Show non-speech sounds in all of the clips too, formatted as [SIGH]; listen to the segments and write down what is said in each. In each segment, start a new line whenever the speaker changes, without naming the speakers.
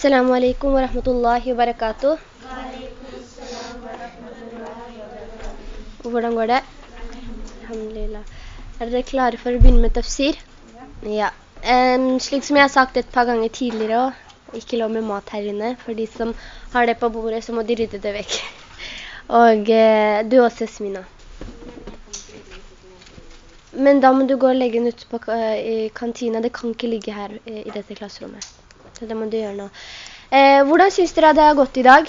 Assalamu alaikum wa rahmatullahi wa barakatuh. Hvordan går det? Alhamdulillah. Er dere klare for å begynne med tafsir? Ja. Um, slik som jeg har sagt et par ganger tidligere også, ikke lov med mat her inne. For de som har det på bordet, så må de rydde det vekk. [LAUGHS] Og uh, du også, Smina. Men da må du gå og legge den ut på uh, i kantina. Det kan ikke ligge her uh, i dette klasserommet. Så det må du gjøre nå. hvordan synes dere det har gått i dag?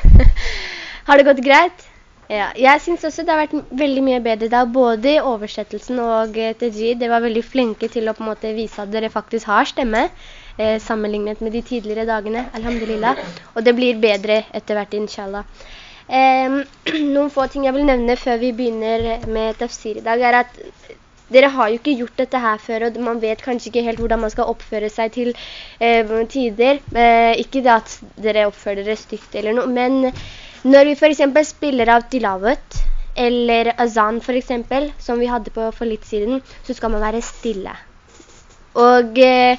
[LAUGHS] har det gått greit? Ja, jeg synes også det har vært veldig mye bedre da, både i oversettelsen og TG. Dere var veldig flinke til å på en måte vise at dere faktisk har stemme eh, sammenlignet med de tidligere dagene, alhamdulillah. Og det blir bedre etter hvert, inshallah. Eh, [CLEARS THROAT] noen få ting jeg vil nevne før vi begynner med tafsir i dag, er at dere har jo ikke gjort dette her før, og man vet kanskje ikke helt hvordan man skal oppføre seg til eh, tider. Eh, ikke det at dere oppfører dere stygt eller noe, men når vi for eksempel spiller av tilawet, eller azan for eksempel, som vi hadde på for litt siden, så skal man være stille. Og eh,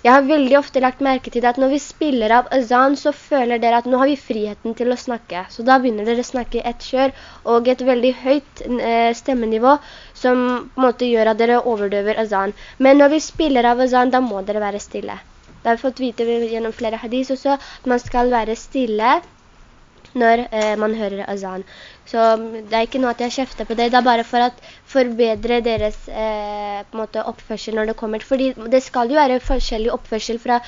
jeg har veldig ofte lagt merke til at når vi spiller av azan, så føler dere at nå har vi friheten til å snakke. Så da begynner dere å snakke et kjør og et veldig høyt eh, stemmenivå som på en måte gjør at dere overdøver azan. Men når vi spiller av azan, da må dere være stille. Da har vi fått vite gjennom flere hadis også at man skal være stille når eh, man hører azan. Så det er ikke noe at jeg kjefter på det, det er bare for å forbedre deres eh, måte, oppførsel når det kommer. Fordi det skal jo være forskjellig oppførsel fra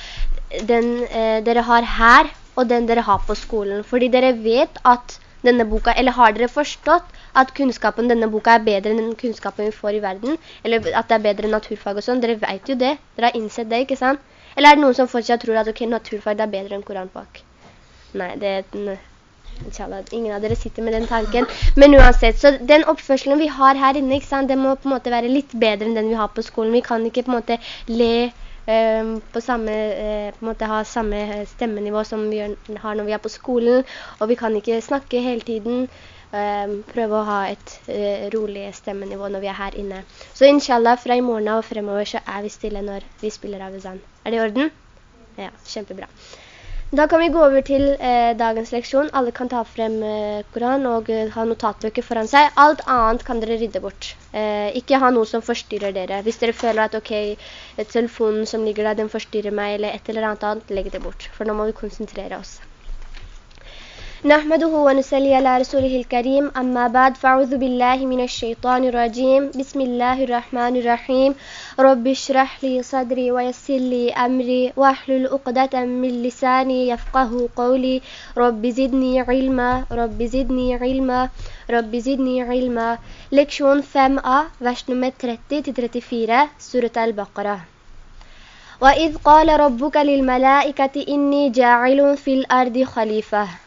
den eh, dere har her og den dere har på skolen. Fordi dere vet at denne boka, eller har dere forstått at kunnskapen denne boka er bedre enn den kunnskapen vi får i verden? Eller at det er bedre naturfag og sånn? Dere vet jo det. Dere har innsett det, ikke sant? Eller er det noen som fortsatt tror at okay, naturfag er bedre enn koranfag? Nei, det er Inshallah, ingen av dere sitter med den tanken. Men uansett, så den oppførselen vi har her inne, ikke sant, det må på en måte være litt bedre enn den vi har på skolen. Vi kan ikke på en måte le um, på samme, uh, på en måte ha samme stemmenivå som vi har når vi er på skolen. Og vi kan ikke snakke hele tiden. Um, prøve å ha et uh, rolig stemmenivå når vi er her inne. Så inshallah, fra i morgen og fremover så er vi stille når vi spiller Avizan. Er det i orden? Ja, kjempebra. Da kan vi gå over til eh, dagens leksjon. Alle kan ta frem eh, Koran og eh, ha notatbøker foran seg. Alt annet kan dere rydde bort. Eh, ikke ha noe som forstyrrer dere. Hvis dere føler at okay, telefonen som ligger der, den forstyrrer meg, eller et eller annet annet, legg det bort. For nå må vi konsentrere oss. نحمده ونسلي على رسوله الكريم أما بعد فأعوذ بالله من الشيطان الرجيم. بسم الله الرحمن الرحيم. رب اشرح لي صدري ويسر لي أمري واحلل عقدة من لساني يفقه قولي. رب زدني علما رب زدني علما رب زدني علما. Leksjon 5a, vers nummer 30-34, Surat al-Baqarah. وَإِذْ قَالَ رَبُّكَ لِلْمَلَائِكَةِ إِنِّي جَاعِلٌ فِي الْأَرْضِ خَلِيفَةً.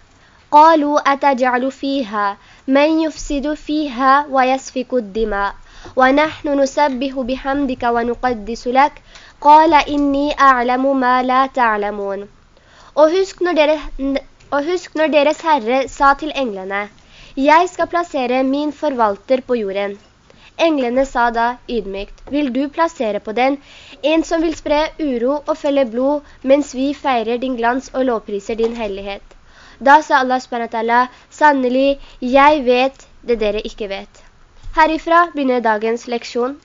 قالوا أتجعل فيها من يفسد فيها ويسفك الدماء ونحن نسبح بحمدك ونقدس لك قال إني أعلم ما لا تعلمون Og husk, dere, og husk når deres herre sa til englene, «Jeg skal plassere min forvalter på jorden». Englene sa da ydmykt, «Vil du plassere på den en som vil spre uro og felle blod, mens vi feirer din glans og lovpriser din hellighet?» Da sa Allah SWT, sannelig, jeg vet det dere ikke vet. Herifra begynner dagens leksjon.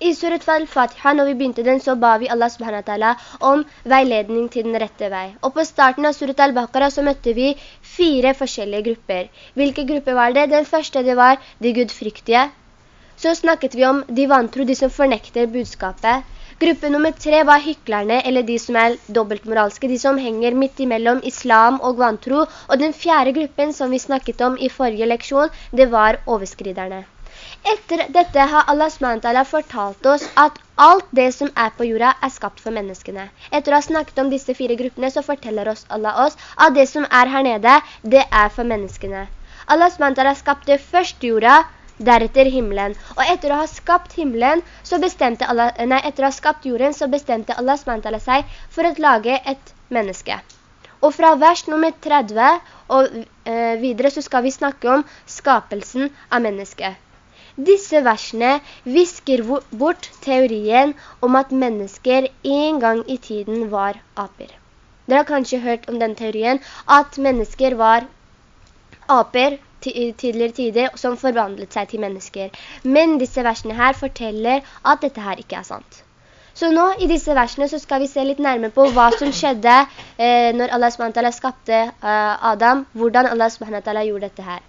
I Surat al-Fatiha, når vi begynte den, så ba vi Allah SWT om veiledning til den rette vei. Og på starten av Surat al-Baqarah så møtte vi fire forskjellige grupper. Hvilke grupper var det? Den første det var de gudfryktige. Så snakket vi om de vantro, de som fornekter budskapet. Gruppe nummer tre var hyklerne, eller de som er dobbeltmoralske, de som henger midt imellom islam og vantro. Og den fjerde gruppen som vi snakket om i forrige leksjon, det var overskriderne. Etter dette har Allah SWT fortalt oss at alt det som er på jorda er skapt for menneskene. Etter å ha snakket om disse fire gruppene så forteller oss Allah oss at det som er her nede, det er for menneskene. Allah SWT skapte først jorda, deretter himmelen. Og etter å ha skapt himmelen, så bestemte Allah, nei, etter å ha skapt jorden, så bestemte Allah SWT seg for å lage et menneske. Og fra vers nummer 30 og eh, videre så skal vi snakke om skapelsen av mennesket. Disse versene visker bort teorien om at mennesker en gang i tiden var aper. Dere har kanskje hørt om den teorien at mennesker var aper tidligere tider som forvandlet seg til mennesker. Men disse versene her forteller at dette her ikke er sant. Så nå i disse versene så skal vi se litt nærmere på hva som skjedde eh, når Allah SWT skapte eh, Adam, hvordan Allah SWT gjorde dette her.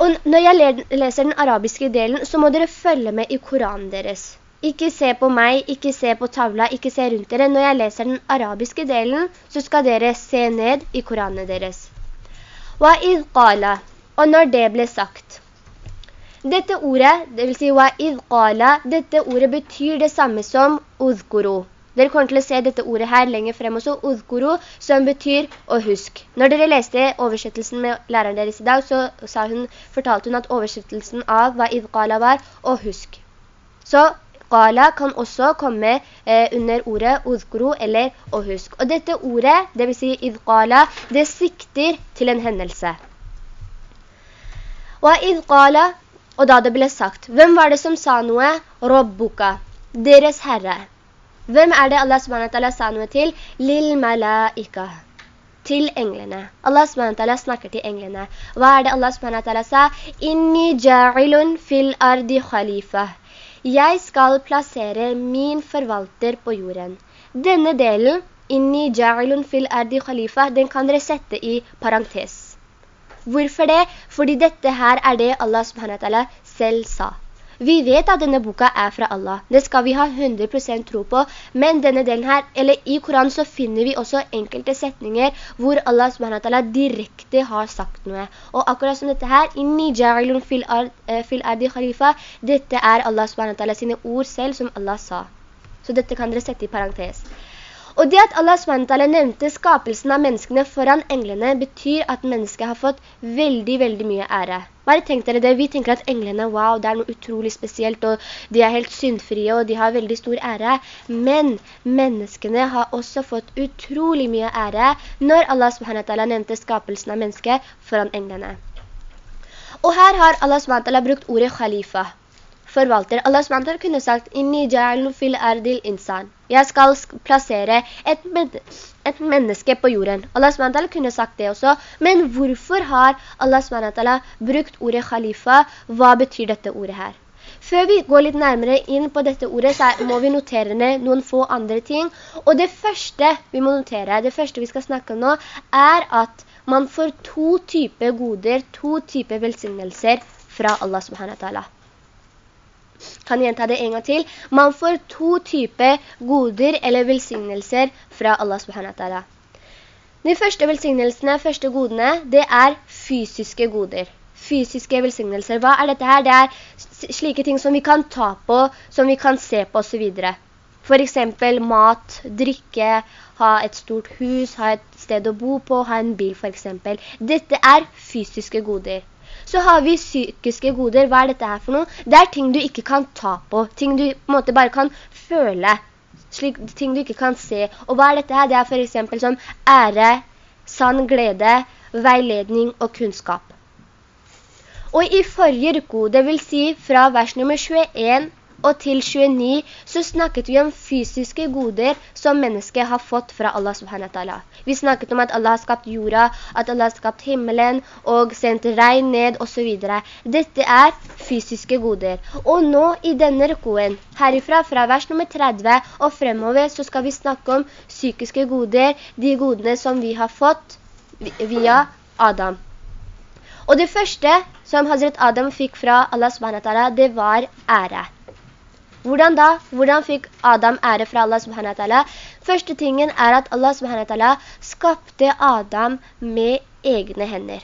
Og når jeg leser den arabiske delen, så må dere følge med i Koranen deres. Ikke se på meg, ikke se på tavla, ikke se rundt dere. Når jeg leser den arabiske delen, så skal dere se ned i Koranen deres. Wa qala, og når det ble sagt. Dette ordet, det vil si wa qala, dette ordet betyr det samme som udhkuru. Dere kommer til å se dette ordet her lenger frem også, udhkuru, som betyr å husk. Når dere leste oversettelsen med læreren deres i dag, så hun, fortalte hun at oversettelsen av wa'id qala var å husk. Så qala kan også komme eh, under ordet uzkuru eller å husk. Og dette ordet, det vil si idqala, det sikter til en hendelse. Wa'id qala, og da det ble sagt, hvem var det som sa noe? Robbuka, deres herre. Hvem er det Allah SWT sa noe til? Lil malaika, til englene. Allah SWT snakker til englene. Hva er det Allah SWT sa? Inni ja'ilun fil ardi khalifa. Jeg skal plassere min forvalter på jorden. Denne delen, inni ja'ilun fil ardi khalifa, den kan dere sette i parentes. Hvorfor det? Fordi dette her er det Allah subhanahu selv sa. Vi vet at denne boka er fra Allah. Det skal vi ha 100% tro på. Men denne delen her, eller i Koran så finner vi også enkelte setninger hvor Allah SWT direkte har sagt noe. Og akkurat som dette her, inni ja'ilun fil, eh, ardi khalifa, dette er Allah SWT sine ord selv som Allah sa. Så dette kan dere sette i parentes. Og det at Allah SWT nevnte skapelsen av menneskene foran englene, betyr at mennesket har fått veldig, veldig mye ære. Bare tenk dere det, vi tenker at englene, wow, det er noe utrolig spesielt, og de er helt syndfrie, og de har veldig stor ære. Men menneskene har også fått utrolig mye ære når Allah SWT nevnte skapelsen av mennesket foran englene. Og her har Allah SWT brukt ordet khalifa forvalter. Allah SWT kunne sagt. Jeg skal plassere et, men et menneske på jorden. Allah SWT kunne sagt det også. Men hvorfor har Allah SWT brukt ordet khalifa? Hva betyr dette ordet her? Før vi går litt nærmere inn på dette ordet, så må vi notere ned noen få andre ting. Og det første vi må notere, det første vi skal snakke om nå, er at man får to typer goder, to typer velsignelser fra Allah subhanahu kan gjenta det en gang til. Man får to typer goder eller velsignelser fra Allah subhanahu De første velsignelsene, første godene, det er fysiske goder. Fysiske velsignelser. Hva er dette her? Det er slike ting som vi kan ta på, som vi kan se på og så videre. For eksempel mat, drikke, ha et stort hus, ha et sted å bo på, ha en bil for eksempel. Dette er fysiske goder. Så har vi psykiske goder. Hva er dette her for noe? Det er ting du ikke kan ta på. Ting du på en måte bare kan føle. Slik, ting du ikke kan se. Og hva er dette her? Det er for eksempel som ære, sann glede, veiledning og kunnskap. Og i forrige ruko, det vil si fra vers nummer 21 og til 29 så snakket vi om fysiske goder som mennesket har fått fra Allah subhanahu wa. Vi snakket om at Allah har skapt jorda, at Allah har skapt himmelen og sendt regn ned og så videre. Dette er fysiske goder. Og nå i denne rekoen, herifra fra vers nummer 30 og fremover, så skal vi snakke om psykiske goder, de godene som vi har fått via Adam. Og det første som Hazret Adam fikk fra Allah subhanahu wa det var ære. Hvordan da? Hvordan fikk Adam ære fra Allah subhanahu wa ta'ala? Første tingen er at Allah subhanahu wa ta'ala skapte Adam med egne hender.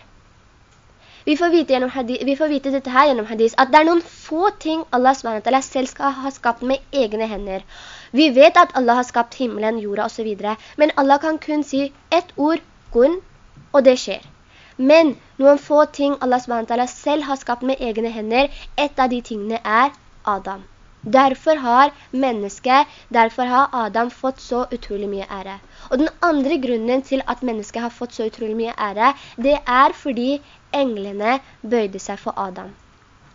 Vi får, hadith, vi får vite dette her gjennom hadis, at det er noen få ting Allah SWT selv skal ha skapt med egne hender. Vi vet at Allah har skapt himmelen, jorda og så videre, men Allah kan kun si ett ord, kun, og det skjer. Men noen få ting Allah SWT selv har skapt med egne hender, et av de tingene er Adam. Derfor har mennesket, derfor har Adam fått så utrolig mye ære. Og den andre grunnen til at mennesket har fått så utrolig mye ære, det er fordi englene bøyde seg for Adam.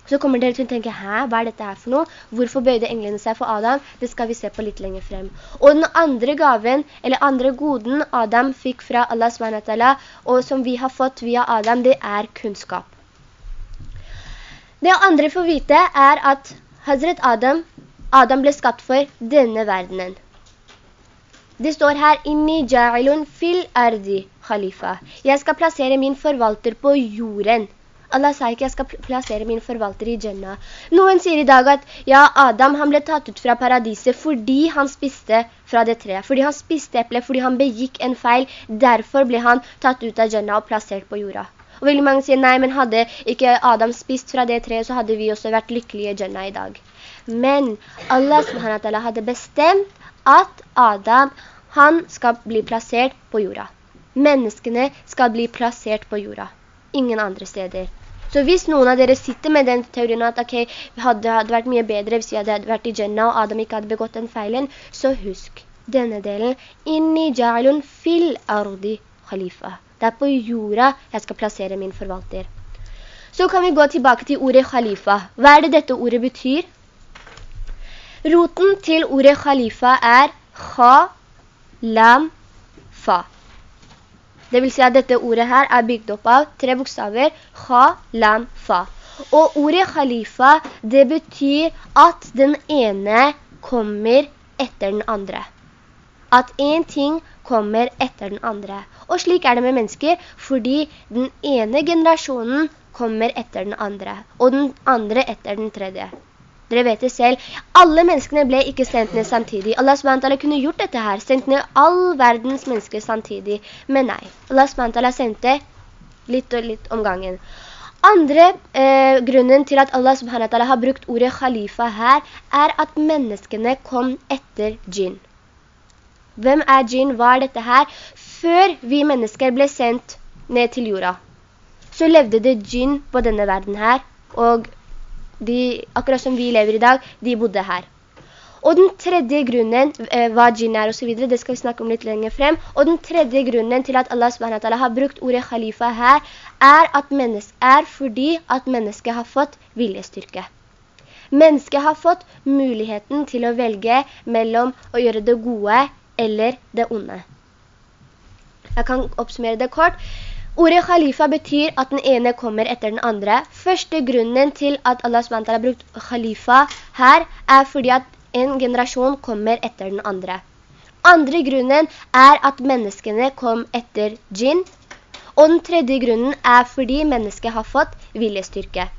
Så kommer dere til å tenke, hæ, hva er dette her for noe? Hvorfor bøyde englene seg for Adam? Det skal vi se på litt lenger frem. Og den andre gaven, eller andre goden Adam fikk fra Allah SWT, og som vi har fått via Adam, det er kunnskap. Det andre får vite er at Hazret Adam, Adam ble skapt for denne verdenen. Det står her, «Inni ja'ilun fil ardi khalifa». Jeg skal plassere min forvalter på jorden. Allah sa ikke jeg skal plassere min forvalter i Jannah. Noen sier i dag at ja, Adam han ble tatt ut fra paradiset fordi han spiste fra det treet. Fordi han spiste eple, fordi han begikk en feil. Derfor ble han tatt ut av Jannah og plassert på jorda. Og veldig mange sier nei, men hadde ikke Adam spist fra det treet, så hadde vi også vært lykkelige i Jannah i dag. Men Allah SWT hadde bestemt at Adam, han skal bli plassert på jorda. Menneskene skal bli plassert på jorda. Ingen andre steder. Så hvis noen av dere sitter med den teorien at okay, det hadde, hadde vært mye bedre hvis vi hadde vært i Jannah og Adam ikke hadde begått den feilen, så husk denne delen. Inni ja'lun fil ardi khalifa. Det er på jorda jeg skal plassere min forvalter. Så kan vi gå tilbake til ordet khalifa. Hva er det dette ordet betyr? Roten til ordet khalifa er kha, lam, fa. Det vil si at dette ordet her er bygd opp av tre bokstaver, kha, lam, fa. Og ordet khalifa, det betyr at den ene kommer etter den andre. At en ting kommer etter den andre. Og slik er det med mennesker, fordi den ene generasjonen kommer etter den andre, og den andre etter den tredje. Dere vet det selv. Alle menneskene ble ikke sendt ned samtidig. Allah SWT kunne gjort dette her, sendt ned all verdens mennesker samtidig. Men nei, Allah SWT sendte litt og litt om gangen. Andre eh, grunnen til at Allah SWT har brukt ordet khalifa her, er at menneskene kom etter djinn. Hvem er djinn? Hva er dette her? Før vi mennesker ble sendt ned til jorda, så levde det djinn på denne verden her, og de, akkurat som vi lever i dag, de bodde her. Og den tredje grunnen, eh, hva djinn er og så videre, det skal vi snakke om litt lenger frem. Og den tredje grunnen til at Allah SWT har brukt ordet khalifa her, er, at er fordi at mennesket har fått viljestyrke. Mennesket har fått muligheten til å velge mellom å gjøre det gode eller det onde. Jeg kan oppsummere det kort. Ordet khalifa betyr at den ene kommer etter den andre. Første grunnen til at Allah SWT har brukt khalifa her er fordi at en generasjon kommer etter den andre. Andre grunnen er at menneskene kom etter djinn. Og den tredje grunnen er fordi mennesket har fått viljestyrke.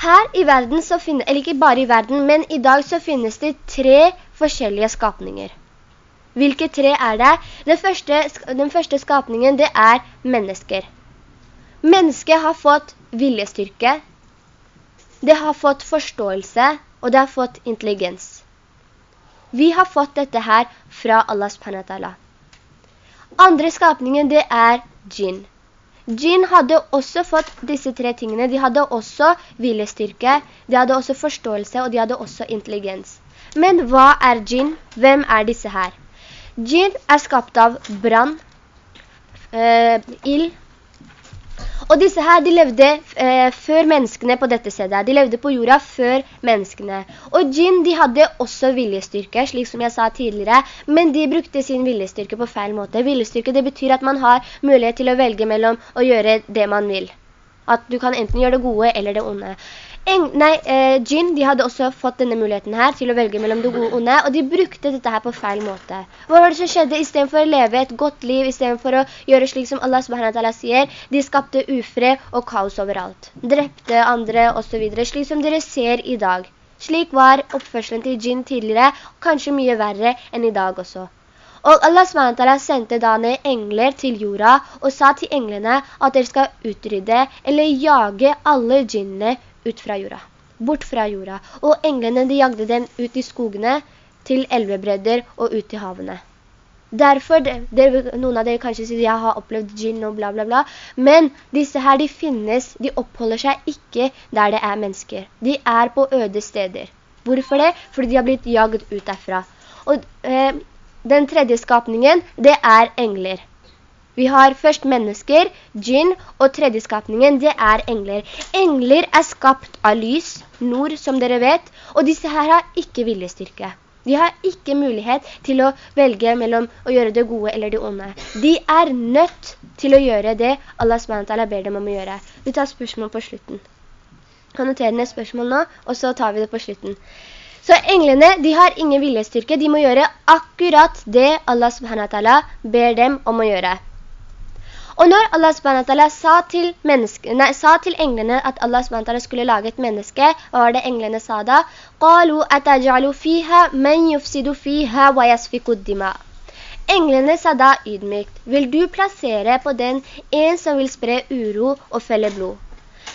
Her i verden så finnes, eller ikke bare i verden, men i dag så finnes det tre forskjellige skapninger. Hvilke tre er det? Den første, den første skapningen, det er mennesker. Mennesket har fått viljestyrke, det har fått forståelse, og det har fått intelligens. Vi har fått dette her fra Allah subhanahu Andre skapningen, det er djinn. Djinn hadde også fått disse tre tingene. De hadde også viljestyrke, de hadde også forståelse, og de hadde også intelligens. Men hva er djinn? Hvem er disse her? Jinn er skapt av brann, eh, ild, og disse her, de levde eh, før menneskene på dette stedet. De levde på jorda før menneskene. Og djinn, de hadde også viljestyrke, slik som jeg sa tidligere, men de brukte sin viljestyrke på feil måte. Viljestyrke, det betyr at man har mulighet til å velge mellom å gjøre det man vil. At du kan enten gjøre det gode eller det onde. En, nei, eh, Jin, de hadde også fått denne muligheten her til å velge mellom det gode og onde, og de brukte dette her på feil måte. Hva var det som skjedde? I stedet for å leve et godt liv, i stedet for å gjøre slik som Allah subhanahu sier, de skapte ufred og kaos overalt. Drepte andre og så videre, slik som dere ser i dag. Slik var oppførselen til Jin tidligere, kanskje mye verre enn i dag også. Og Allah SWT sendte da ned engler til jorda og sa til englene at dere skal utrydde eller jage alle djinnene ut fra jorda. Bort fra jorda. Og englene de jagde dem ut i skogene til elvebredder og ut i havene. Derfor, det, noen av dere kanskje sier, jeg har opplevd djinn og bla bla bla, men disse her de finnes, de oppholder seg ikke der det er mennesker. De er på øde steder. Hvorfor det? Fordi de har blitt jagd ut derfra. Og eh, den tredje skapningen, det er engler. Vi har først mennesker, djinn, og tredje skapningen, det er engler. Engler er skapt av lys, nord som dere vet, og disse her har ikke viljestyrke. De har ikke mulighet til å velge mellom å gjøre det gode eller det onde. De er nødt til å gjøre det Allah SWT ber dem om å gjøre. Vi tar spørsmål på slutten. Kan notere ned spørsmål nå, og så tar vi det på slutten. Så englene, de har ingen viljestyrke. De må gjøre akkurat det Allah SWT ber dem om å gjøre. Og når Allah SWT sa til, nei, sa til englene at Allah SWT skulle lage et menneske, hva var det englene sa da? «Qalu atajalu fiha men yufsidu fiha wa yasfiku dima». Englene sa da ydmykt, «Vil du plassere på den en som vil spre uro og felle blod?»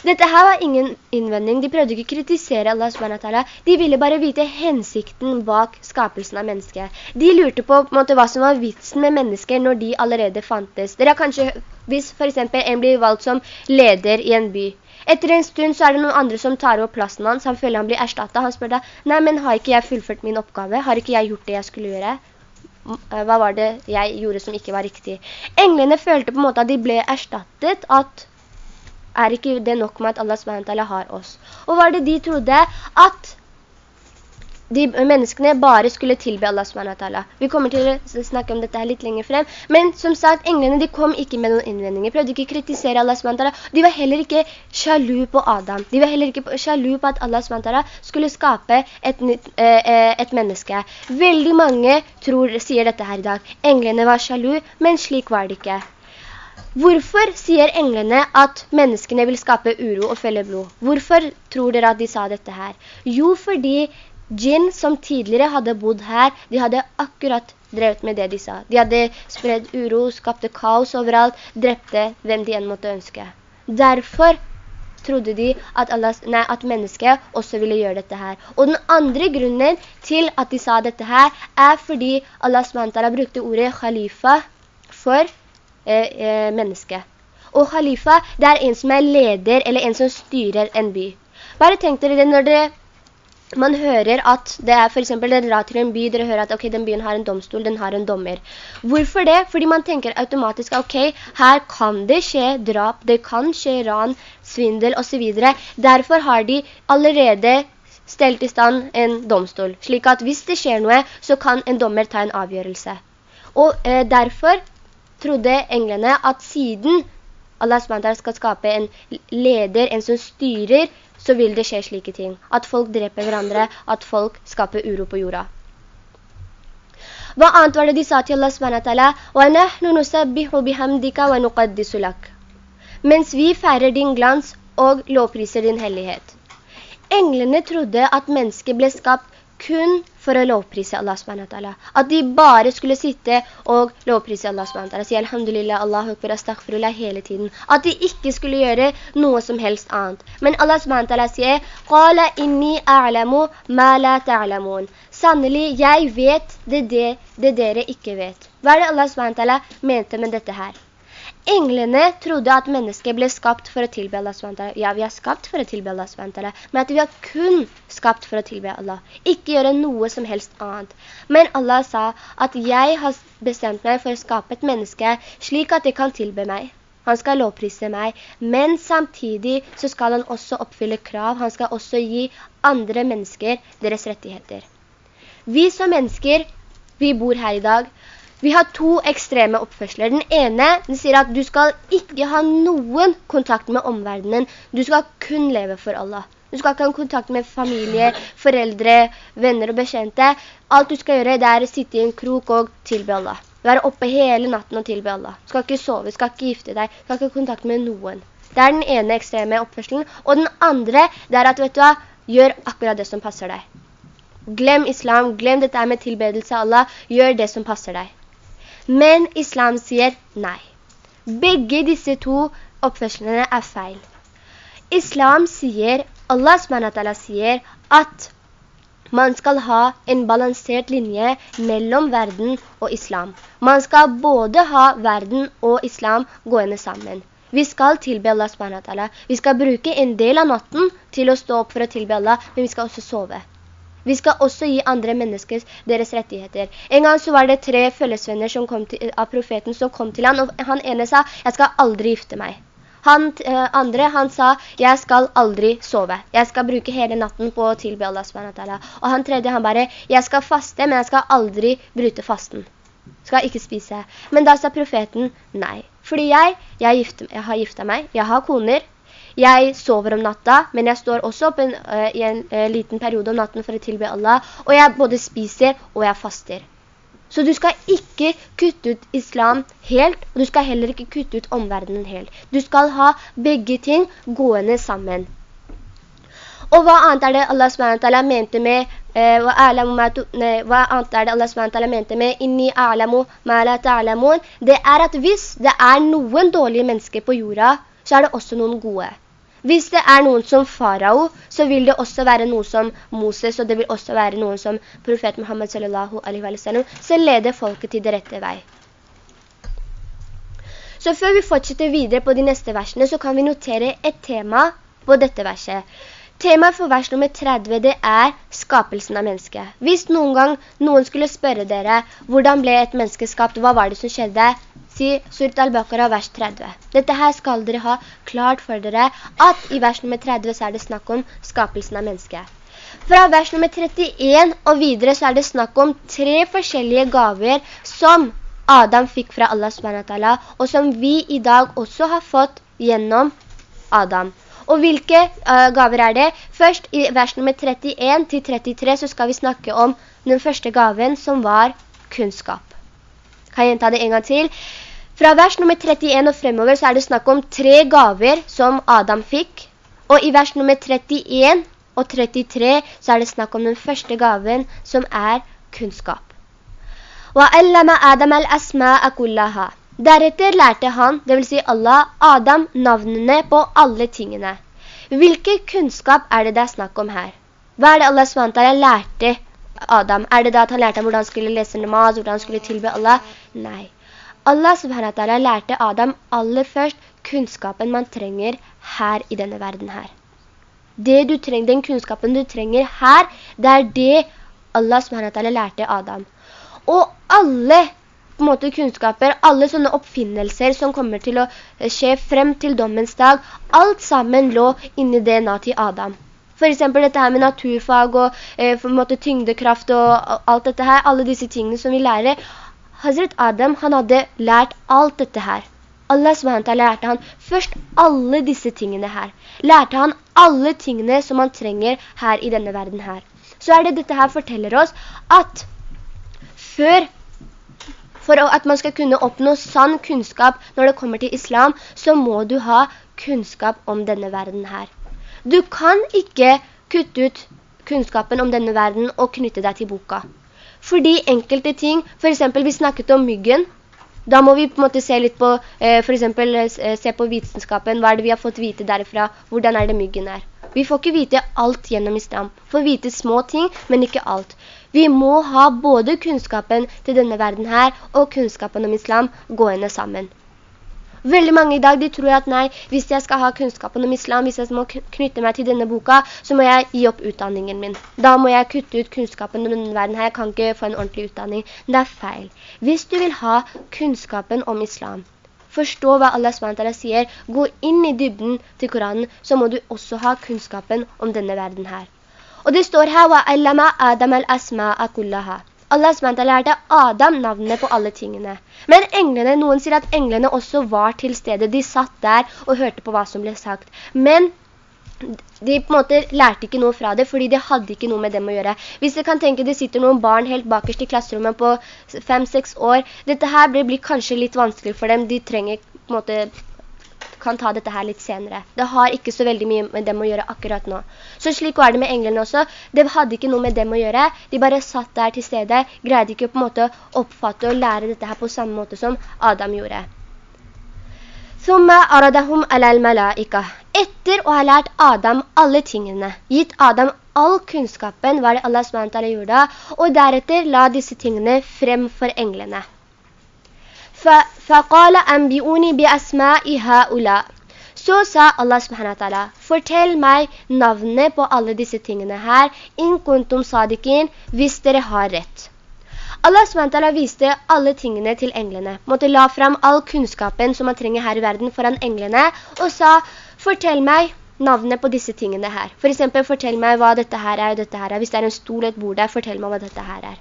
Dette her var ingen innvending. De prøvde ikke å kritisere Allah SWT. De ville bare vite hensikten bak skapelsen av mennesket. De lurte på, på måte, hva som var vitsen med mennesker når de allerede fantes. Dere har kanskje, hvis for eksempel en blir valgt som leder i en by, etter en stund så er det noen andre som tar opp plassen hans, han føler han blir erstattet. Han spør da, nei, men har ikke jeg fullført min oppgave? Har ikke jeg gjort det jeg skulle gjøre? Hva var det jeg gjorde som ikke var riktig? Englene følte på en måte at de ble erstattet, at er ikke det nok med at Allah SWT har oss. Og var det de trodde at de menneskene bare skulle tilbe Allah SWT. Vi kommer til å snakke om dette her litt lenger frem. Men som sagt, englene de kom ikke med noen innvendinger. Prøvde ikke å kritisere Allah SWT. De var heller ikke sjalu på Adam. De var heller ikke sjalu på at Allah SWT skulle skape et, eh, eh, et menneske. Veldig mange tror, sier dette her i dag. Englene var sjalu, men slik var det ikke. Hvorfor sier englene at menneskene vil skape uro og felle blod? Hvorfor tror dere at de sa dette her? Jo, fordi djinn som tidligere hadde bodd her, de hadde akkurat drevet med det de sa. De hadde spredt uro, skapte kaos overalt, drepte hvem de enn måtte ønske. Derfor trodde de at, Allah, nei, at mennesket også ville gjøre dette her. Og den andre grunnen til at de sa dette her, er fordi Allah SWT brukte ordet khalifa for Eh, eh, menneske. Og khalifa, det er en som er leder, eller en som styrer en by. Bare tenk dere det når dere man hører at det er for eksempel, dere drar til en by, dere hører at ok, den byen har en domstol, den har en dommer. Hvorfor det? Fordi man tenker automatisk, ok, her kan det skje drap, det kan skje ran, svindel og så videre. Derfor har de allerede stelt i stand en domstol, slik at hvis det skjer noe, så kan en dommer ta en avgjørelse. Og eh, derfor trodde englene at siden Allah SWT skal skape en leder, en som styrer, så vil det skje slike ting. At folk dreper hverandre, at folk skaper uro på jorda. Hva annet var det de sa til Allah SWT? Mens vi feirer din glans og lovpriser din hellighet. Englene trodde at mennesket ble skapt kun for å lovprise Allah SWT. At de bare skulle sitte og lovprise Allah SWT. Si alhamdulillah, Allah akbar, astaghfirullah hele tiden. At de ikke skulle gjøre noe som helst annet. Men Allah SWT sier, «Qala inni a'lamu ma la ta'lamun». Sannelig, jeg vet det, det, det dere ikke vet. Hva er det Allah SWT mente med dette her? Englene trodde at mennesket ble skapt for å tilbe Allah SWT. Ja, vi er skapt for å tilbe Allah SWT, men at vi er kun skapt for å tilbe Allah. Ikke gjøre noe som helst annet. Men Allah sa at jeg har bestemt meg for å skape et menneske slik at det kan tilbe meg. Han skal lovprise meg, men samtidig så skal han også oppfylle krav. Han skal også gi andre mennesker deres rettigheter. Vi som mennesker, vi bor her i dag, vi har to ekstreme oppførsler. Den ene den sier at du skal ikke ha noen kontakt med omverdenen. Du skal kun leve for Allah. Du skal ikke ha kontakt med familie, foreldre, venner og bekjente. Alt du skal gjøre det er å sitte i en krok og tilbe Allah. Være oppe hele natten og tilbe Allah. Du skal ikke sove, du skal ikke gifte deg, du skal ikke ha kontakt med noen. Det er den ene ekstreme oppførselen. Og den andre, det er at, vet du hva, gjør akkurat det som passer deg. Glem islam, glem dette med tilbedelse av Allah, gjør det som passer deg. Men islam sier nei. Begge disse to oppførslene er feil. Islam sier, Allah SWT sier at man skal ha en balansert linje mellom verden og islam. Man skal både ha verden og islam gående sammen. Vi skal tilbe Allah SWT. Vi skal bruke en del av natten til å stå opp for å tilbe Allah, men vi skal også sove. Vi skal også gi andre mennesker deres rettigheter. En gang så var det tre følgesvenner til, av profeten som kom til han, og han ene sa, jeg skal aldri gifte meg. Han eh, andre, han sa, jeg skal aldri sove. Jeg skal bruke hele natten på å tilbe Allah SWT. Og han tredje, han bare, jeg skal faste, men jeg skal aldri bryte fasten. Skal ikke spise. Men da sa profeten, nei. Fordi jeg, jeg, gifte, jeg har gifta meg, jeg har koner, jeg sover om natta, men jeg står også opp en, uh, i en uh, liten periode om natten for å tilbe Allah, og jeg både spiser og jeg faster. Så du skal ikke kutte ut islam helt, og du skal heller ikke kutte ut omverdenen helt. Du skal ha begge ting gående sammen. Og hva annet er det Allah SWT mente med eh, hva annet er det Allah SWT mente med inni a'lamu ma la ta'lamun? Det er at hvis det er noen dårlige mennesker på jorda, så er det også noen gode. Hvis det er noen som farao, så vil det også være noen som Moses, og det vil også være noen som profet Muhammad sallallahu alaihi wa sallam, så leder folket til det rette vei. Så før vi fortsetter videre på de neste versene, så kan vi notere et tema på dette verset. Temaet for vers nummer 30, det er skapelsen av mennesket. Hvis noen gang noen skulle spørre dere, hvordan ble et menneske skapt, hva var det som skjedde? Si Surat al-Baqarah vers 30. Dette her skal dere ha klart for dere at i vers nummer 30 så er det snakk om skapelsen av mennesket. Fra vers nummer 31 og videre så er det snakk om tre forskjellige gaver som Adam fikk fra Allah SWT, og som vi i dag også har fått gjennom Adam. Og hvilke uh, gaver er det? Først i vers nummer 31 til 33 så skal vi snakke om den første gaven som var kunnskap. Kan jeg gjenta det en gang til? Fra vers nummer 31 og fremover så er det snakk om tre gaver som Adam fikk. Og i vers nummer 31 og 33 så er det snakk om den første gaven som er kunnskap. Deretter lærte han, det vil si Allah, Adam navnene på alle tingene. Hvilke kunnskap er det det er snakk om her? Hva er det Allah SWT lærte Adam? Er det da at han lærte ham hvordan han skulle lese namaz, hvordan han skulle tilbe Allah? Nei. Allah subhanahu lærte Adam aller først kunnskapen man trenger her i denne verden her. Det du trenger, den kunnskapen du trenger her, det er det Allah subhanahu lærte Adam. Og alle på en måte kunnskaper, alle sånne oppfinnelser som kommer til å skje frem til dommens dag, alt sammen lå inni DNA til Adam. For eksempel dette her med naturfag og eh, måte tyngdekraft og alt dette her, alle disse tingene som vi lærer, Hazret Adam, han hadde lært alt dette her. Allah SWT lærte han først alle disse tingene her. Lærte han alle tingene som han trenger her i denne verden her. Så er det dette her forteller oss at før for at man skal kunne oppnå sann kunnskap når det kommer til islam, så må du ha kunnskap om denne verden her. Du kan ikke kutte ut kunnskapen om denne verden og knytte deg til boka. Fordi enkelte ting, for eksempel vi snakket om myggen, da må vi på en måte se litt på, eh, for eksempel eh, se på vitenskapen, hva er det vi har fått vite derfra, hvordan er det myggen er. Vi får ikke vite alt gjennom islam, får vite små ting, men ikke alt. Vi må ha både kunnskapen til denne verden her, og kunnskapen om islam gående sammen. Veldig mange i dag, de tror at nei, hvis jeg skal ha kunnskapen om islam, hvis jeg må knytte meg til denne boka, så må jeg gi opp utdanningen min. Da må jeg kutte ut kunnskapen om denne verden her, jeg kan ikke få en ordentlig utdanning. Det er feil. Hvis du vil ha kunnskapen om islam, forstå hva Allah SWT sier, gå inn i dybden til Koranen, så må du også ha kunnskapen om denne verden her. Og det står her, «Wa allama Adam al-asma akullaha». Allah SWT lærte Adam navnene på alle tingene. Men englene, noen sier at englene også var til stede. De satt der og hørte på hva som ble sagt. Men de på en måte lærte ikke noe fra det, fordi de hadde ikke noe med dem å gjøre. Hvis dere kan tenke, det sitter noen barn helt bakerst i klasserommet på 5-6 år. Dette her blir, kanskje litt vanskelig for dem. De trenger på en måte kan ta dette her litt senere. Det har ikke så veldig mye med dem å gjøre akkurat nå. Så slik var det med englene også. Det hadde ikke noe med dem å gjøre. De bare satt der til stede, greide ikke på en måte å oppfatte og lære dette her på samme måte som Adam gjorde. Etter å ha lært Adam alle tingene, gitt Adam all kunnskapen, var det Allah SWT gjorde, og deretter la disse tingene frem for englene. فقال أنبئوني بأسماء هؤلاء Så sa Allah subhanahu fortell meg navnet på alle disse tingene her, in kuntum sadikin, hvis dere har rett. Allah SWT viste alle tingene til englene, måtte la fram all kunnskapen som man trenger her i verden foran englene, og sa, fortell meg navnet på disse tingene her. For eksempel, fortell meg hva dette her er, og dette her er. Hvis det er en stol et bord der, fortell meg hva dette her er.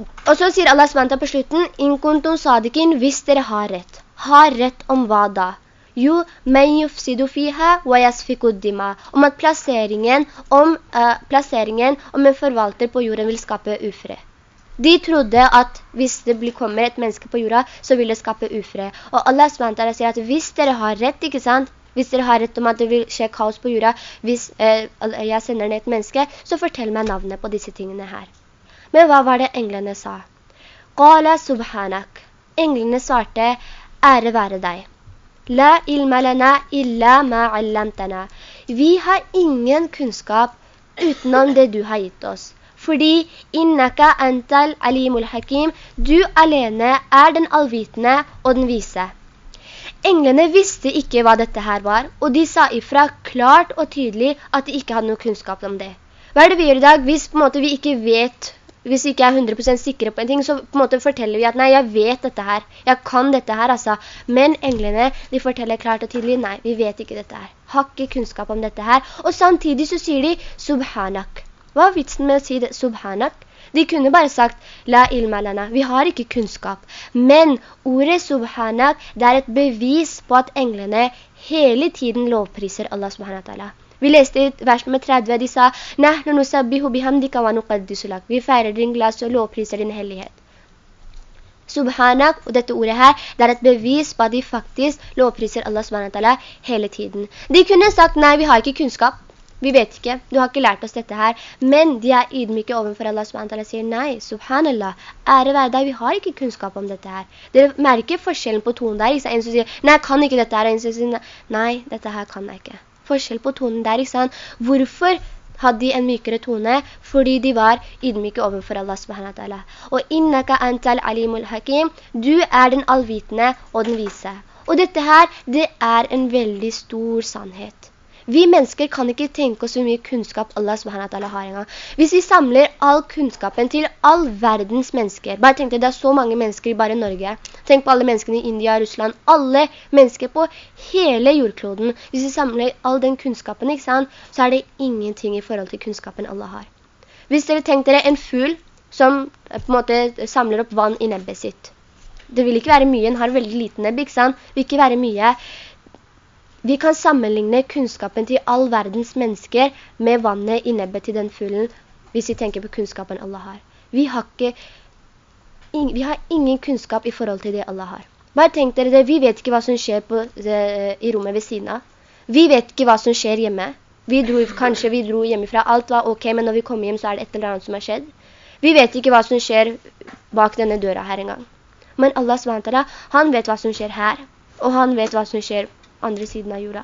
Og så sier Allah SWT på slutten, «In kuntum sadikin, hvis dere har rett». Har rett om hva da? Jo, men yufsidu fiha wa yasfikuddima. Om at plasseringen om, uh, plasseringen om en forvalter på jorden vil skape ufre. De trodde at hvis det kommer et menneske på jorda, så vil det skape ufre. Og Allah SWT sier at hvis dere har rett, ikke sant? Hvis dere har rett om at det vil skje kaos på jorda, hvis eh, jeg sender ned et menneske, så fortell meg navnet på disse tingene her. Men hva var det englene sa? Qala subhanak. Englene svarte, ære være deg. La ilma lana illa ma allamtana. Vi har ingen kunnskap utenom det du har gitt oss. Fordi innaka antal alimul hakim, du alene er den allvitende og den vise. Englene visste ikke hva dette her var, og de sa ifra klart og tydelig at de ikke hadde noe kunnskap om det. Hva er det vi gjør i dag hvis vi ikke vet hvis vi ikke er 100% sikre på en ting, så på en måte forteller vi at nei, jeg vet dette her, jeg kan dette her, altså. Men englene, de forteller klart og tydelig, nei, vi vet ikke dette her. Har ikke kunnskap om dette her. Og samtidig så sier de, subhanak. Hva er vitsen med å si det, subhanak? De kunne bare sagt, la ilma lana, vi har ikke kunnskap. Men ordet subhanak, det er et bevis på at englene hele tiden lovpriser Allah subhanahu wa. Vi leste i vers nummer 30, de sa, «Nahnu nusabbihu bihamdika wa nuqaddisulak». Vi feirer din glas og lovpriser din hellighet. Subhanak, og dette ordet her, det er et bevis på at de faktisk lovpriser Allah SWT hele tiden. De kunne sagt, nei, vi har ikke kunnskap. Vi vet ikke, du har ikke lært oss dette her. Men de er ydmyke overfor Allah SWT og sier, nei, subhanallah, ære være deg, vi har ikke kunnskap om dette her. Dere merker forskjellen på tonen der. En som sier, nei, kan ikke dette her. En som sier, nei, dette her kan jeg ikke forskjell på tonen der, ikke sant? Hvorfor hadde de en mykere tone? Fordi de var ydmyke overfor Allah subhanahu wa ta'ala. Og innaka antal alimul hakim, du er den allvitende og den vise. Og dette her, det er en veldig stor sannhet. Vi mennesker kan ikke tenke oss hvor mye kunnskap Allah SWT har en gang. Hvis vi samler all kunnskapen til all verdens mennesker, bare tenk deg, det er så mange mennesker i bare Norge. Tenk på alle menneskene i India, Russland, alle mennesker på hele jordkloden. Hvis vi samler all den kunnskapen, ikke sant, så er det ingenting i forhold til kunnskapen Allah har. Hvis dere tenker dere en fugl som på en måte samler opp vann i nebbet sitt. Det vil ikke være mye, den har veldig liten nebb, ikke sant? Det vil ikke være mye. Vi kan sammenligne kunnskapen til all verdens mennesker med vannet i nebbet til den fuglen, hvis vi tenker på kunnskapen Allah har. Vi har, ikke, vi har ingen kunnskap i forhold til det Allah har. Bare tenk dere det, vi vet ikke hva som skjer på, det, i rommet ved siden av. Vi vet ikke hva som skjer hjemme. Vi dro, kanskje vi dro hjemmefra, alt var ok, men når vi kommer hjem så er det et eller annet som har skjedd. Vi vet ikke hva som skjer bak denne døra her en gang. Men Allah SWT, han vet hva som skjer her, og han vet hva som skjer andre siden av jorda.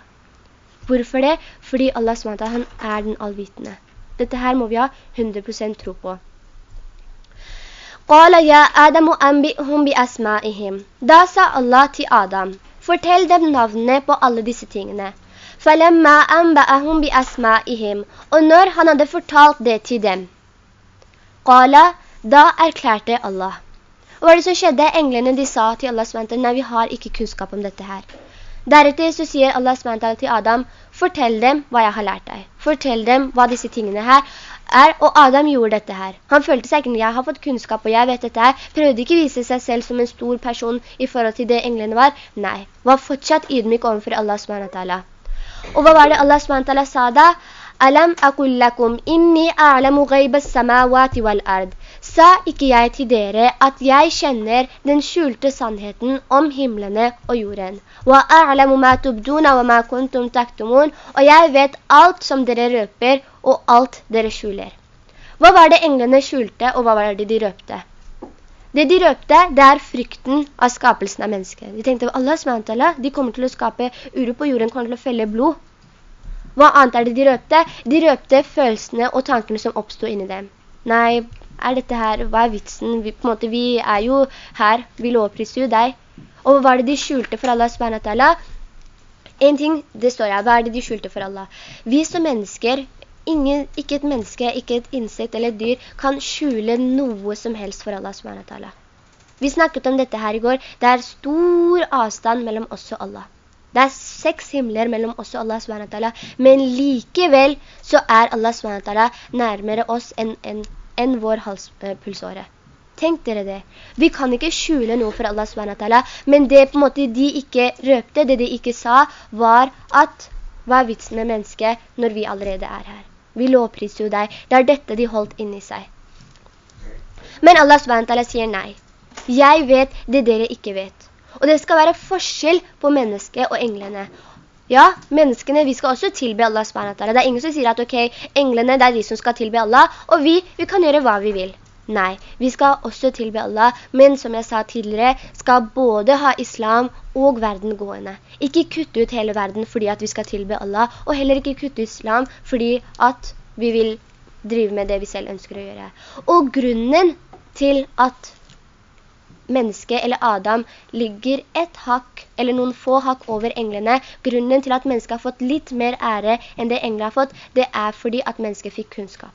Hvorfor det? Fordi Allah SWT, han er den allvitende. Dette her må vi ha 100% tro på. Da sa Allah til Adam, fortell dem navnene på alle disse tingene. Og når han hadde fortalt det til dem, da erklærte Allah. Og hva er det som skjedde? Englene de sa til Allah SWT, nei, vi har ikke kunnskap om dette her. Deretter så sier Allah SWT til Adam, fortell dem hva jeg har lært deg. Fortell dem hva disse tingene her er, og Adam gjorde dette her. Han følte seg ikke, jeg har fått kunnskap og jeg vet dette her, prøvde ikke vise seg selv som en stor person i forhold til det englene var. Nei, var fortsatt ydmyk overfor Allah SWT. Og hva var det Allah SWT sa da? Alam akullakum inni a'lamu ghaibas samawati wal ard sa ikke jeg til dere at jeg kjenner den skjulte sannheten om himmelene og jorden. Og jeg vet alt som dere røper og alt dere skjuler. Hva var det englene skjulte, og hva var det de røpte? Det de røpte, det er frykten av skapelsen av mennesket. De tenkte, Allah SWT, de kommer til å skape uro på jorden, kommer til å felle blod. Hva annet er det de røpte? De røpte følelsene og tankene som oppstod inni dem. Nei, er dette her, hva er vitsen? Vi, på en måte, vi er jo her, vi lovpriser jo deg. Og hva er det de skjulte for Allah SWT? En ting, det står her, hva er det de skjulte for Allah? Vi som mennesker, ingen, ikke et menneske, ikke et insekt eller et dyr, kan skjule noe som helst for Allah SWT. Vi snakket om dette her i går. Det er stor avstand mellom oss og Allah. Det er seks himler mellom oss og Allah SWT, men likevel så er Allah SWT nærmere oss enn en, en vår halspulsåre. Tenk dere det. Vi kan ikke skjule noe for Allah SWT, men det på måte de ikke røpte, det de ikke sa, var at hva er vitsen med mennesket når vi allerede er her? Vi lovpriser jo deg. Det er dette de holdt inni seg. Men Allah SWT sier nei. Jeg vet det dere ikke vet. Og det skal være forskjell på mennesket og englene. Ja, menneskene, vi skal også tilbe Allah SWT. Det er ingen som sier at, ok, englene, det er de som skal tilbe Allah, og vi, vi kan gjøre hva vi vil. Nei, vi skal også tilbe Allah, men som jeg sa tidligere, skal både ha islam og verden gående. Ikke kutte ut hele verden fordi at vi skal tilbe Allah, og heller ikke kutte islam fordi at vi vil drive med det vi selv ønsker å gjøre. Og grunnen til at menneske eller Adam ligger et hakk eller noen få hakk over englene. Grunnen til at mennesket har fått litt mer ære enn det englene har fått, det er fordi at mennesket fikk kunnskap.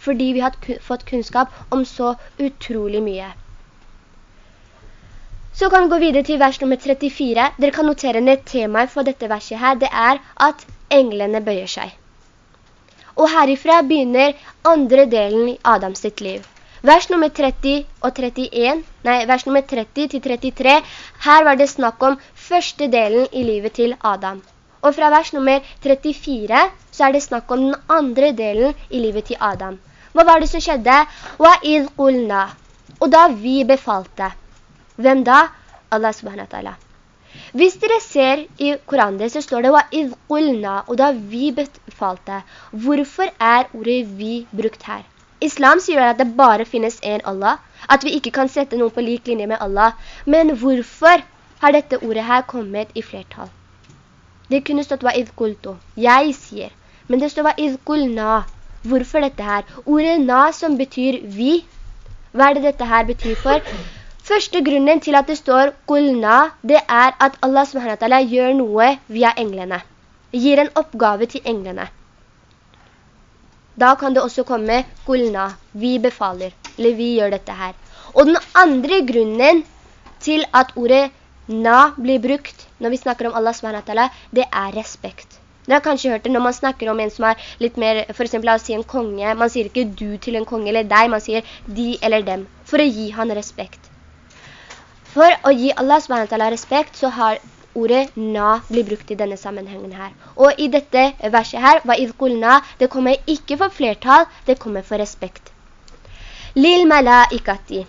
Fordi vi har fått kunnskap om så utrolig mye. Så kan vi gå videre til vers nummer 34. Dere kan notere ned temaet for dette verset her. Det er at englene bøyer seg. Og herifra begynner andre delen i Adams sitt liv. Vers nummer 30 og 31, nei, vers nummer 30 til 33, her var det snakk om første delen i livet til Adam. Og fra vers nummer 34 så er det snakk om den andre delen i livet til Adam. Hva var det som skjedde? Og da vi befalte. Hvem da? Allah subhanahu wa ta'ala. Hvis dere ser i Koranen så står det «Wa'idh qulna», og da vi befalte. Hvorfor er ordet «vi» brukt her? Islam sier at det bare finnes en Allah, at vi ikke kan sette noen på lik linje med Allah. Men hvorfor har dette ordet her kommet i flertall? Det kunne stått hva idkulto. Jeg sier. Men det står hva idkulna. Hvorfor dette her? Ordet na som betyr vi. Hva er det dette her betyr for? Første grunnen til at det står kulna, det er at Allah SWT gjør noe via englene. Gir en oppgave til englene. Da kan det også komme kulna, vi befaler, eller vi gjør dette her. Og den andre grunnen til at ordet na blir brukt når vi snakker om Allah SWT, det er respekt. Dere har kanskje hørt det når man snakker om en som er litt mer, for eksempel la oss si en konge, man sier ikke du til en konge eller deg, man sier de eller dem, for å gi han respekt. For å gi Allah SWT respekt, så har ordet na blir brukt i denne sammenhengen her. Og i dette verset her, hva idkulna, det kommer ikke for flertall, det kommer for respekt. Lil malaikati,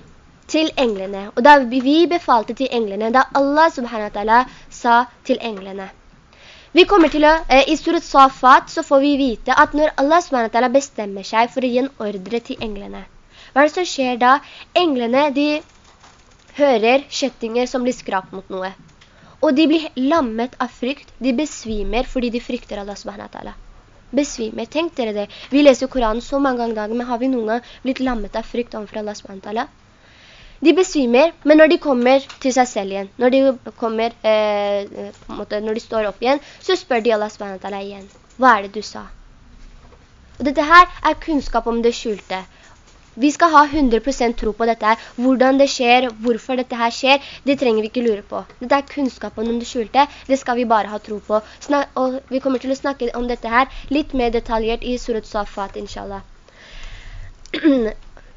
til englene. Og da vi befalte til englene, da Allah subhanahu wa ta'ala sa til englene. Vi kommer til å, eh, i surat Safat så får vi vite at når Allah subhanahu wa bestemmer seg for å gi en ordre til englene, hva er det som skjer da? Englene, de hører kjøttinger som blir skrapt mot noe. Og de blir lammet av frykt. De besvimer fordi de frykter Allah subhanahu Besvimer, tenk dere det. Vi leser Koranen så mange ganger dagen, men har vi noen gang blitt lammet av frykt overfor Allah subhanahu De besvimer, men når de kommer til seg selv igjen, når de, kommer, eh, måte, når de står opp igjen, så spør de Allah subhanahu igjen. Hva er det du sa? Og dette her er kunnskap om det skjulte. Vi skal ha 100% tro på dette her. Hvordan det skjer, hvorfor dette her skjer, det trenger vi ikke lure på. Dette er kunnskapen om det skjulte, det skal vi bare ha tro på. Snak og vi kommer til å snakke om dette her litt mer detaljert i Surat Safat, inshallah. [CLEARS THROAT]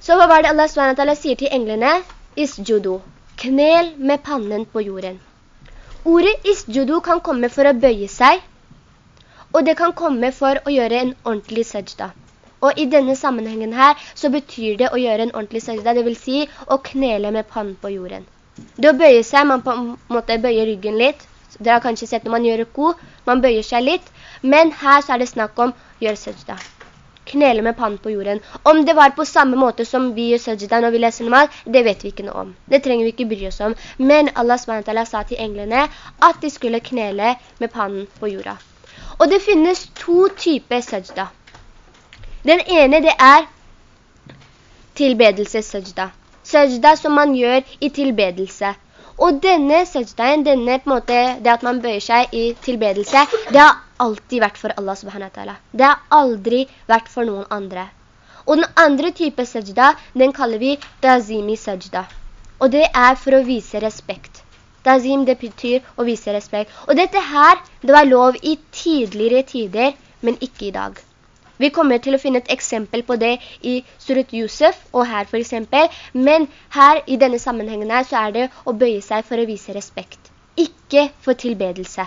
Så hva var det Allah SWT sier til englene? Isjudu. Knel med pannen på jorden. Ordet isjudu kan komme for å bøye seg, og det kan komme for å gjøre en ordentlig sajda. Og i denne sammenhengen her så betyr det å gjøre en ordentlig sajda, det vil si å knele med pannen på jorden. Det å bøye seg, man på en måte bøyer ryggen litt. Dere har kanskje sett når man gjør ko, man bøyer seg litt. Men her så er det snakk om gjør sajda. Knele med pannen på jorden. Om det var på samme måte som vi gjør sajda når vi leser namaz, det vet vi ikke noe om. Det trenger vi ikke bry oss om. Men Allah SWT sa til englene at de skulle knele med pannen på jorda. Og det finnes to typer sajda. Den ene det er tilbedelse sajda. Sajda som man gjør i tilbedelse. Og denne sajdaen, denne på en måte, det at man bøyer seg i tilbedelse, det har alltid vært for Allah subhanahu wa ta'ala. Det har aldri vært for noen andre. Og den andre type sajda, den kaller vi tazimi sajda. Og det er for å vise respekt. Tazim, det betyr å vise respekt. Og dette her, det var lov i tidligere tider, men ikke i dag. Vi kommer til å finne et eksempel på det i Surat Yusuf, og her for eksempel. Men her, i denne sammenhengen her, så er det å bøye seg for å vise respekt. Ikke for tilbedelse.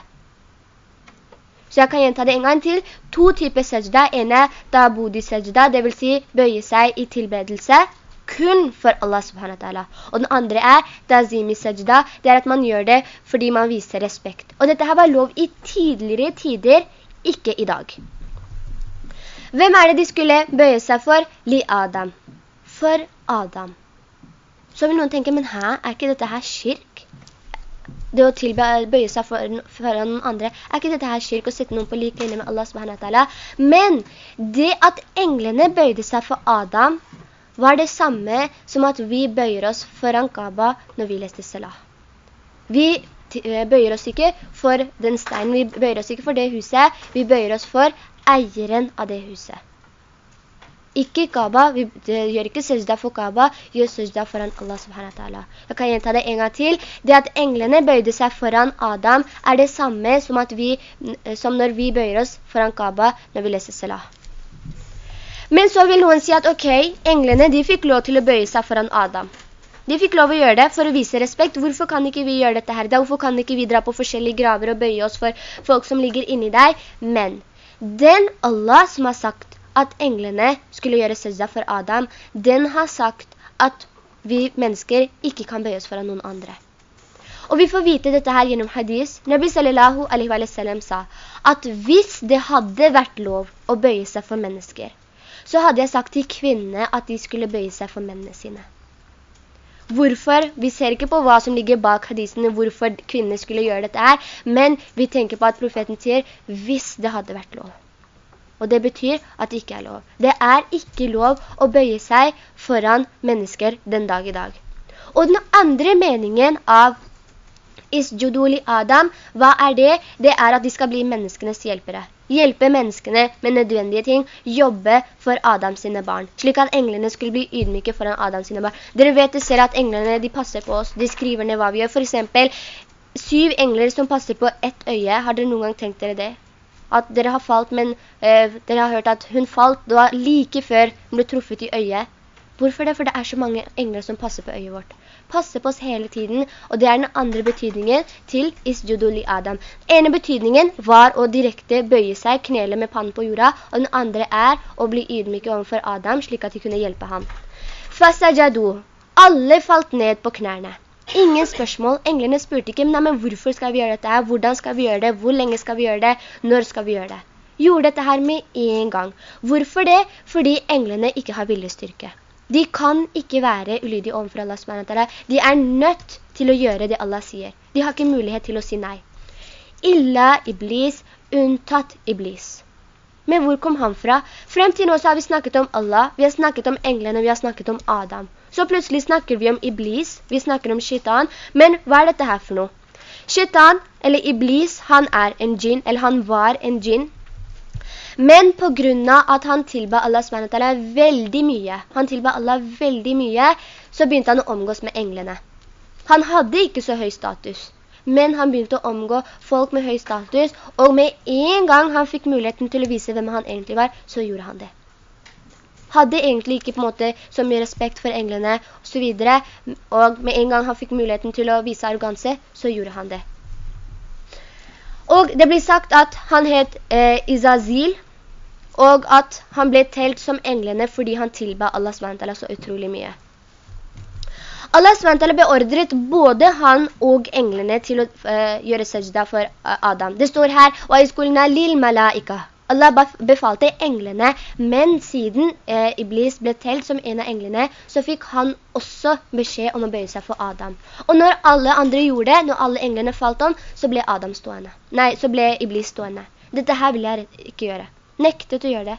Så jeg kan gjenta det en gang til. To typer sajda. En er dabudi sajda, det vil si bøye seg i tilbedelse kun for Allah subhanahu wa ta'ala. Og den andre er dazimi sajda, det er at man gjør det fordi man viser respekt. Og dette her var lov i tidligere tider, ikke i dag. Hvem er det de skulle bøye seg for? Li Adam. For Adam. Så vil noen tenke, men hæ, er ikke dette her kirk? Det å tilbøye seg for, noen andre, er ikke dette her kirk å sette noen på like linje med Allah subhanahu? Men det at englene bøyde seg for Adam, var det samme som at vi bøyer oss foran Kaaba når vi leste Salah. Vi eh, bøyer oss ikke for den steinen, vi bøyer oss ikke for det huset, vi bøyer oss for eieren av det huset. Ikke Kaaba, vi gjør ikke sujda for Kaaba, gjør sujda foran Allah subhanahu wa ta'ala. Jeg kan gjenta det en gang til. Det at englene bøyde seg foran Adam er det samme som, vi, som når vi bøyer oss foran Kaaba når vi leser Salah. Men så vil noen si at ok, englene de fikk lov til å bøye seg foran Adam. De fikk lov å gjøre det for å vise respekt. Hvorfor kan ikke vi gjøre dette her? Hvorfor kan ikke vi dra på forskjellige graver og bøye oss for folk som ligger inni deg? Men den Allah som har sagt at englene skulle gjøre sejda for Adam, den har sagt at vi mennesker ikke kan bøye oss foran noen andre. Og vi får vite dette her gjennom hadis. Nabi sallallahu alaihi wa sallam sa at hvis det hadde vært lov å bøye seg for mennesker, så hadde jeg sagt til kvinnene at de skulle bøye seg for mennene sine. Hvorfor? Vi ser ikke på hva som ligger bak hadisene, hvorfor kvinner skulle gjøre dette her, men vi tenker på at profeten sier, hvis det hadde vært lov. Og det betyr at det ikke er lov. Det er ikke lov å bøye seg foran mennesker den dag i dag. Og den andre meningen av Isjuduli Adam, hva er det? Det er at de skal bli menneskenes hjelpere hjelpe menneskene med nødvendige ting, jobbe for Adams sine barn, slik at englene skulle bli ydmyke foran Adams sine barn. Dere vet det selv at englene, de passer på oss, de skriver ned hva vi gjør. For eksempel, syv engler som passer på ett øye, har dere noen gang tenkt dere det? At dere har falt, men øh, dere har hørt at hun falt, det var like før hun ble truffet i øyet. Hvorfor det? For det er så mange engler som passer på øyet vårt Passer på oss hele tiden, og det er den andre betydningen til isjudul li Adam. Den ene betydningen var å direkte bøye seg, knele med pannen på jorda, og den andre er å bli ydmyke overfor Adam, slik at de kunne hjelpe ham. Fasajadu. Alle falt ned på knærne. Ingen spørsmål. Englene spurte ikke, men hvorfor skal vi gjøre dette? Hvordan skal vi gjøre det? Hvor lenge skal vi gjøre det? Når skal vi gjøre det? Gjorde dette her med en gang. Hvorfor det? Fordi englene ikke har viljestyrke. De kan ikke være ulydige overfor Allah SWT. De er nødt til å gjøre det Allah sier. De har ikke mulighet til å si nei. Illa iblis, unntatt iblis. Men hvor kom han fra? Frem til nå så har vi snakket om Allah, vi har snakket om englene, vi har snakket om Adam. Så plutselig snakker vi om iblis, vi snakker om shaitan. Men hva er dette her for noe? Shaitan, eller iblis, han er en djinn, eller han var en djinn men på grunn av at han tilba Allah SWT veldig mye, han tilba Allah veldig mye, så begynte han å omgås med englene. Han hadde ikke så høy status, men han begynte å omgå folk med høy status, og med en gang han fikk muligheten til å vise hvem han egentlig var, så gjorde han det. Hadde egentlig ikke på en måte så mye respekt for englene og så videre, og med en gang han fikk muligheten til å vise arroganse, så gjorde han det. Og det blir sagt at han het eh, Izazil, og at han ble telt som englene fordi han tilba Allah SWT så utrolig mye. Allah SWT beordret både han og englene til å uh, gjøre sajda for uh, Adam. Det står her. Allah befalte englene, men siden eh, Iblis ble telt som en av englene, så fikk han også beskjed om å bøye seg for Adam. Og når alle andre gjorde det, når alle englene falt om, så ble Adam stående. Nei, så ble Iblis stående. Dette her vil jeg ikke gjøre nektet å gjøre det.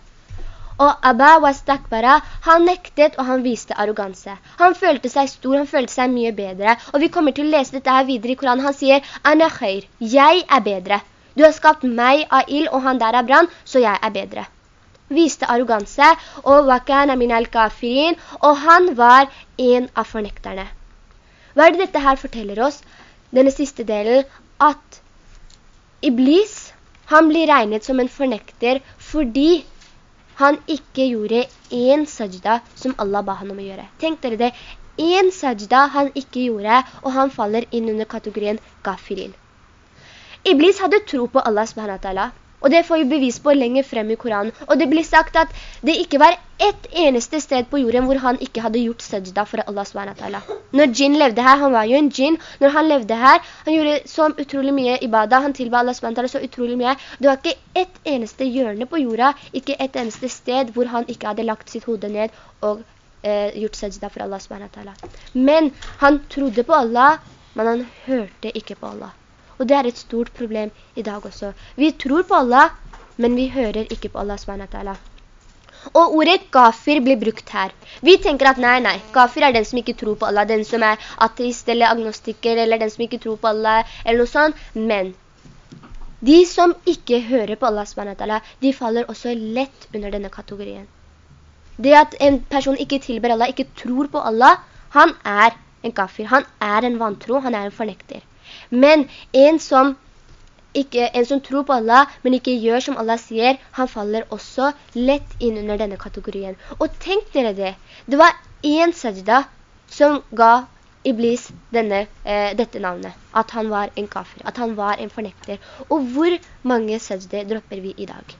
Og Abba wastakbara, han nektet og han viste arroganse. Han følte seg stor, han følte seg mye bedre. Og vi kommer til å lese dette her videre i Koranen. Han sier, Ana khair, jeg er bedre. Du har skapt meg av ild, og han der er brann, så jeg er bedre. Viste arroganse, og wakana min al-kafirin, og han var en av fornekterne. Hva er det dette her forteller oss? Denne siste delen, at Iblis, han blir regnet som en fornekter fordi han ikke gjorde en sajda som Allah ba han om å gjøre. Tenk dere det, en sajda han ikke gjorde, og han faller inn under kategorien gafirin. Iblis hadde tro på Allah subhanahu og det får vi bevis på lenger frem i Koranen. Og det blir sagt at det ikke var ett eneste sted på jorden hvor han ikke hadde gjort sajda for Allah SWT. Når djinn levde her, han var jo en djinn. når han levde her, han gjorde så utrolig mye ibadah, han tilba Allah SWT så utrolig mye. Det var ikke ett eneste hjørne på jorda, ikke ett eneste sted hvor han ikke hadde lagt sitt hode ned og eh, gjort sajda for Allah SWT. Men han trodde på Allah, men han hørte ikke på Allah. Og det er et stort problem i dag også. Vi tror på Allah, men vi hører ikke på Allah SWT. Og ordet kafir blir brukt her. Vi tenker at nei, nei, kafir er den som ikke tror på Allah, den som er ateist eller agnostiker, eller den som ikke tror på Allah, eller noe sånt. Men de som ikke hører på Allah SWT, de faller også lett under denne kategorien. Det at en person ikke tilber Allah, ikke tror på Allah, han er en kafir, han er en vantro, han er en fornekter. Men en som, ikke, en som tror på Allah, men ikke gjør som Allah sier, han faller også lett inn under denne kategorien. Og tenk dere det, det var en sajda som ga Iblis denne, eh, dette navnet, at han var en kafir, at han var en fornekter. Og hvor mange sajda dropper vi i dag?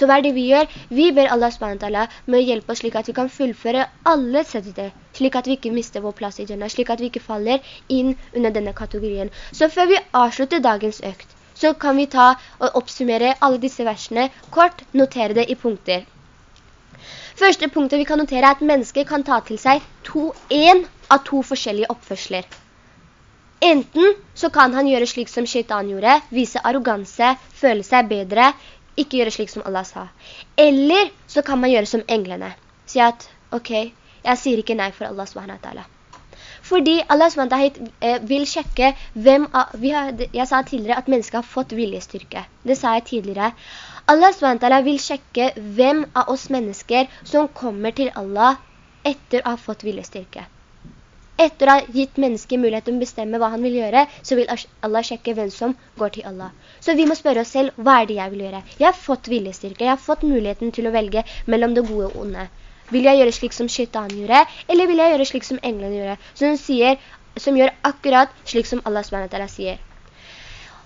Så hva er det vi gjør? Vi ber Allah SWT med å hjelpe oss slik at vi kan fullføre alle sajde, slik at vi ikke mister vår plass i Jannah, slik at vi ikke faller inn under denne kategorien. Så før vi avslutter dagens økt, så kan vi ta og oppsummere alle disse versene, kort notere det i punkter. Første punktet vi kan notere er at mennesket kan ta til seg to, en av to forskjellige oppførsler. Enten så kan han gjøre slik som shaitan gjorde, vise arroganse, føle seg bedre, ikke gjøre slik som Allah sa. Eller så kan man gjøre som englene. Si at, ok, jeg sier ikke nei for Allah SWT. Fordi Allah SWT eh, vil sjekke hvem av, har, jeg sa tidligere at mennesker har fått viljestyrke. Det sa jeg tidligere. Allah SWT vil sjekke hvem av oss mennesker som kommer til Allah etter å ha fått viljestyrke. Etter å ha gitt mennesket mulighet til å bestemme hva han vil gjøre, så vil Allah sjekke hvem som går til Allah. Så vi må spørre oss selv, hva er det jeg vil gjøre? Jeg har fått viljestyrke, jeg har fått muligheten til å velge mellom det gode og onde. Vil jeg gjøre slik som shaitan gjorde, eller vil jeg gjøre slik som englene gjorde? Som, sier, som gjør akkurat slik som Allah SWT sier.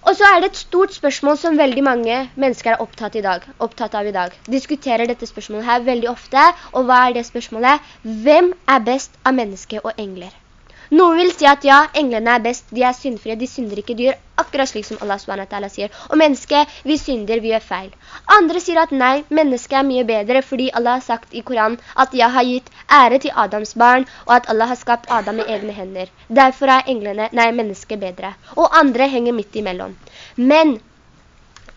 Og så er det et stort spørsmål som veldig mange mennesker er opptatt, dag, opptatt av i dag. Diskuterer dette spørsmålet her veldig ofte, og hva er det spørsmålet? Hvem er best av menneske og engler? Noen vil si at ja, englene er best, de er syndfrie, de synder ikke, gjør akkurat slik som Allah SWT sier. Og mennesket, vi synder, vi gjør feil. Andre sier at nei, mennesket er mye bedre, fordi Allah har sagt i Koranen at jeg har gitt ære til Adams barn, og at Allah har skapt Adam med egne hender. Derfor er englene, nei, mennesket bedre. Og andre henger midt imellom. Men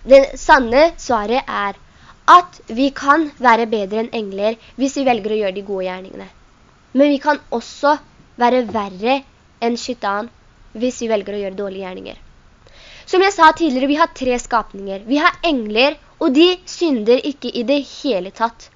det sanne svaret er at vi kan være bedre enn engler hvis vi velger å gjøre de gode gjerningene. Men vi kan også være verre enn skytan hvis vi velger å gjøre dårlige gjerninger. Som jeg sa tidligere, vi har tre skapninger. Vi har engler, og de synder ikke i det hele tatt.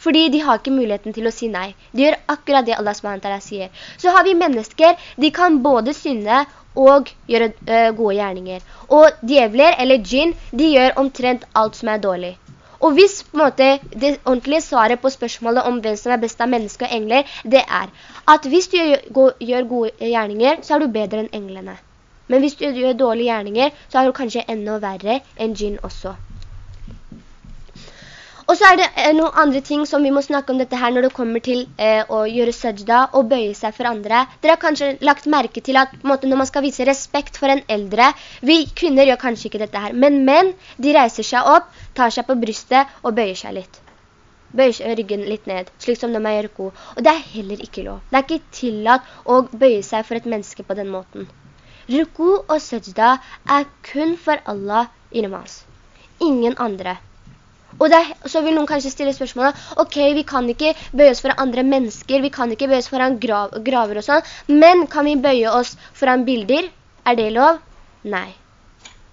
Fordi de har ikke muligheten til å si nei. De gjør akkurat det Allah SWT sier. Så har vi mennesker, de kan både synde og gjøre ø, gode gjerninger. Og djevler, eller djinn, de gjør omtrent alt som er dårlig. Og hvis måte, det ordentlige svaret på spørsmålet om hvem som er best av mennesker og engler, det er at hvis du gjør gode gjerninger, så er du bedre enn englene. Men hvis du gjør dårlige gjerninger, så er du kanskje enda verre enn djinn også. Og så er det eh, noen andre ting som vi må snakke om dette her når det kommer til eh, å gjøre sajda og bøye seg for andre. Dere har kanskje lagt merke til at måte, når man skal vise respekt for en eldre, vi kvinner gjør kanskje ikke dette her, men menn, de reiser seg opp, tar seg på brystet og bøyer seg litt. Bøyer ryggen litt ned, slik som når man gjør ko. Og det er heller ikke lov. Det er ikke tillatt å bøye seg for et menneske på den måten. Ruku og sajda er kun for Allah i namaz. Ingen andre. Og det, så vil noen kanskje stille spørsmålet, ok, vi kan ikke bøye oss foran andre mennesker, vi kan ikke bøye oss foran grav, graver og sånn, men kan vi bøye oss foran bilder? Er det lov? Nei.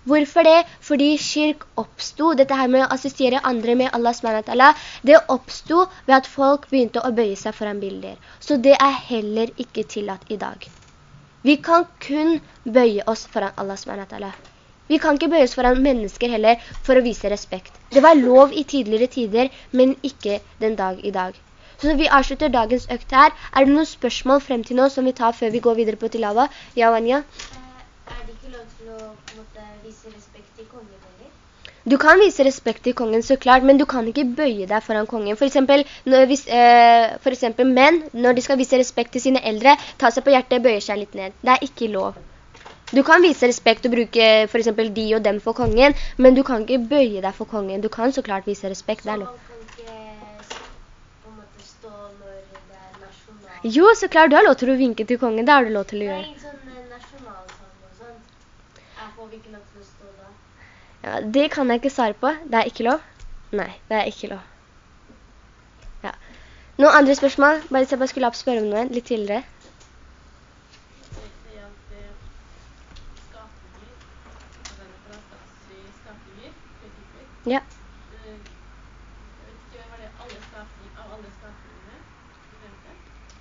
Hvorfor det? Fordi kirk oppstod, dette her med å assistere andre med Allah det oppstod ved at folk begynte å bøye seg foran bilder. Så det er heller ikke tillatt i dag. Vi kan kun bøye oss foran Allah SWT. Vi kan ikke bøye oss foran mennesker heller for å vise respekt. Det var lov i tidligere tider, men ikke den dag i dag. Så vi avslutter dagens økt her. Er det noen spørsmål frem til nå som vi tar før vi går videre på tilava? Ja, Vanya?
Er det ikke lov til å måtte, vise respekt til kongen heller?
Du kan vise respekt til kongen, så klart, men du kan ikke bøye deg foran kongen. For eksempel, når, hvis, eh, for eksempel menn, når de skal vise respekt til sine eldre, ta seg på hjertet, bøyer seg litt ned. Det er ikke lov. Du kan vise respekt og bruke for eksempel de og dem for kongen, men du kan ikke bøye deg for kongen. Du kan så klart vise respekt,
det
er.
Så man kan ikke på en måte stå når det er nasjonal...
Jo, så klart, du har lov til å vinke til kongen, det har du lov til å gjøre.
Nei, sånn eh, nasjonalsang og sånt. Jeg får ikke lov til å stå da.
Ja, det kan jeg ikke svare på. Det er ikke lov. Nei, det er ikke lov. Ja. Noen andre spørsmål? Bare hvis jeg skulle opp spørre om noe litt tidligere. Ja.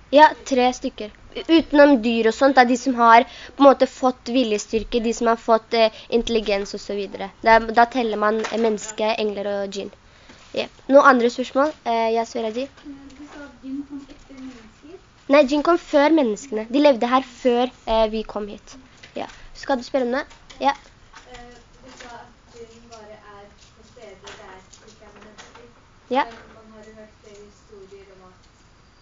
Ja, tre stykker. Utenom dyr og sånt, det er de som har på en måte fått viljestyrke, de som har fått eh, intelligens og så videre. Da, da teller man menneske, engler og djinn. Ja. Noen andre spørsmål? Eh, ja, Sveraji?
Du sa at djinn kom etter mennesker.
Nei, djinn kom før menneskene. De levde her før eh, vi kom hit. Ja. Skal du spørre om det? Ja.
Eh, Du sa at djinn bare er på steder der det ikke er mennesker.
Ja.
Man har jo hørt flere historier om at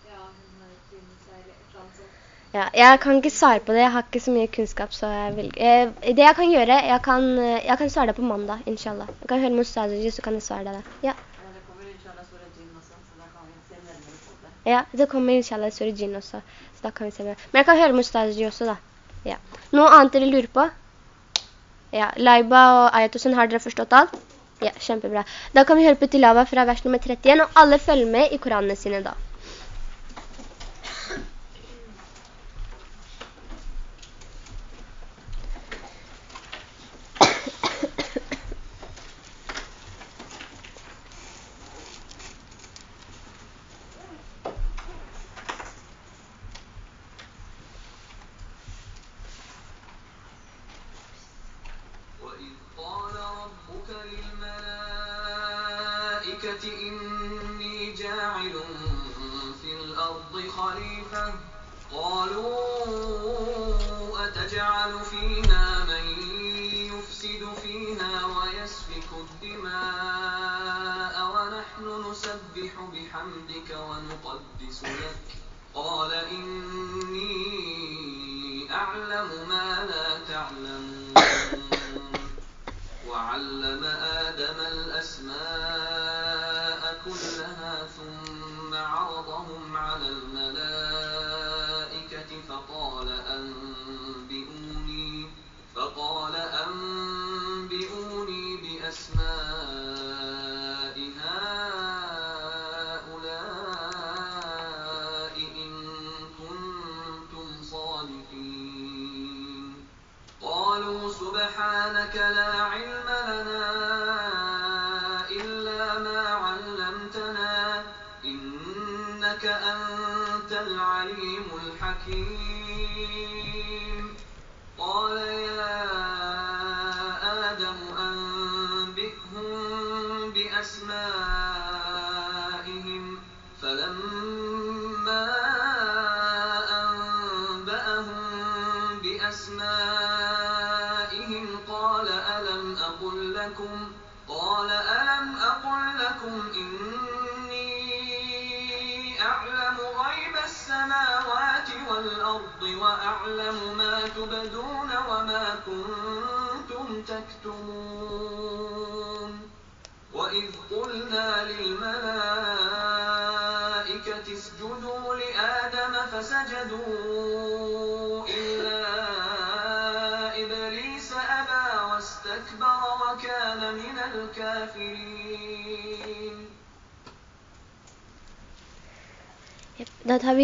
ja, hun har djinn seg eller et eller annet sånt.
Ja, jeg kan ikke svare på det, jeg har ikke så mye kunnskap, så jeg vil... Eh, det jeg kan gjøre, jeg kan, jeg kan svare deg på mandag, inshallah. Jeg kan høre med så kan jeg svare deg det. Ja.
Ja, det kommer inshallah Sura Jinn også, så da kan vi se nærmere på det.
Ja, det kommer inshallah Suri Jinn også, så da kan vi se med. Men jeg kan høre med også da. Ja. Noe annet dere lurer på? Ja, Laiba og Ayatosen, har dere forstått alt? Ja, kjempebra. Da kan vi høre på Tilava fra vers nummer 31, og alle følger med i Koranene sine da.
عرضهم على الملائكة
Da tar vi